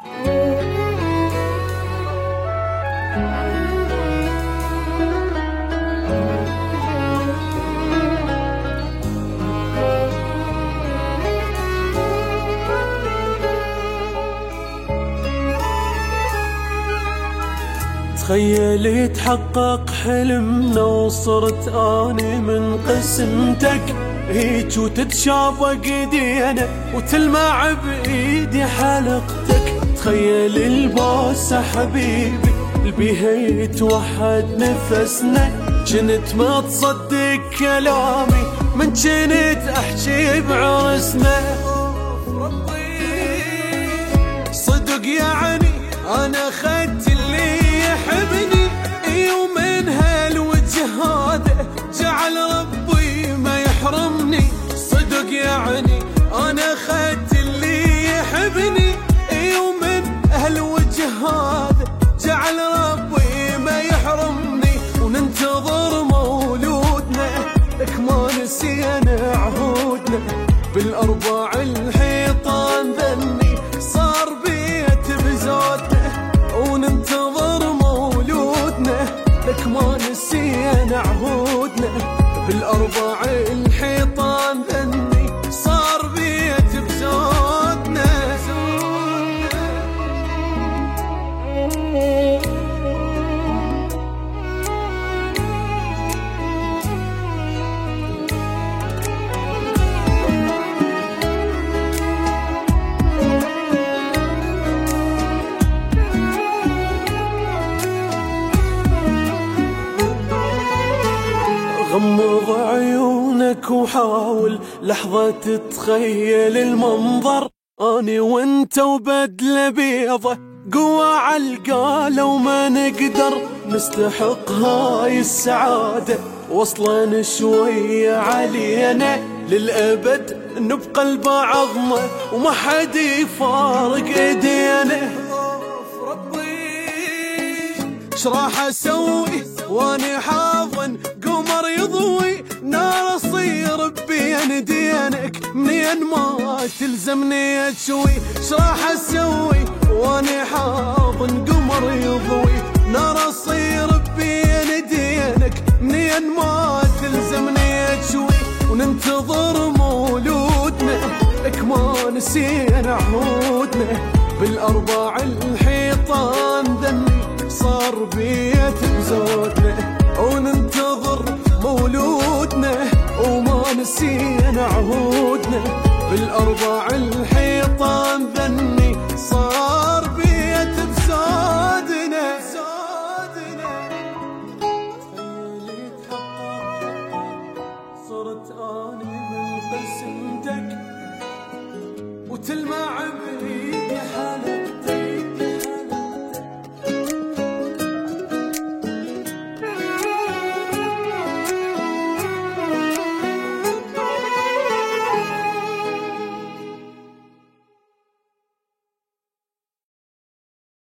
تخيل يتحقق حلمنا وصرت آني من قسمتك. هيج وتتشابق ايدينا وتلمع بإيدي حلقتك. تخيل البوسة حبيبي البيها يتوحد نفسنا. كنت ما تصدق كلامي من كنت أحكي بعرسنا صدق يعني أنا خدت اللي يحبني ومن هالوجه هذا جعل ربي ما يحرمني. صدق يعني أنا خدت اللي يحبني. عهودنا غمض عيونك وحاول لحظة تتخيل المنظر. أني وأنت وبدلة بيضة قوة عالقالة وما نقدر نستحق هاي السعادة. وصلا شوية علينا للأبد نبقى لبعضنا وما حد يفارق إيدينا. إيش راح أسوي واني حاضن قمر يضوي نار اصير بين دينك. منين ما تلزمني اتشوي إيش راح أسوي؟ واني حاضن قمر يضوي. نار اصير بين دينك منين ما تلزمني اتشوي وننتظر مولودنا لك ما نسينا عهودنا بالأربع الحيطان ذني صار بيت بزودنا نسينا عهودنا بالأربع الحيطان ذني صار بيت بزودنا صرت آني من قسمتك وتلمع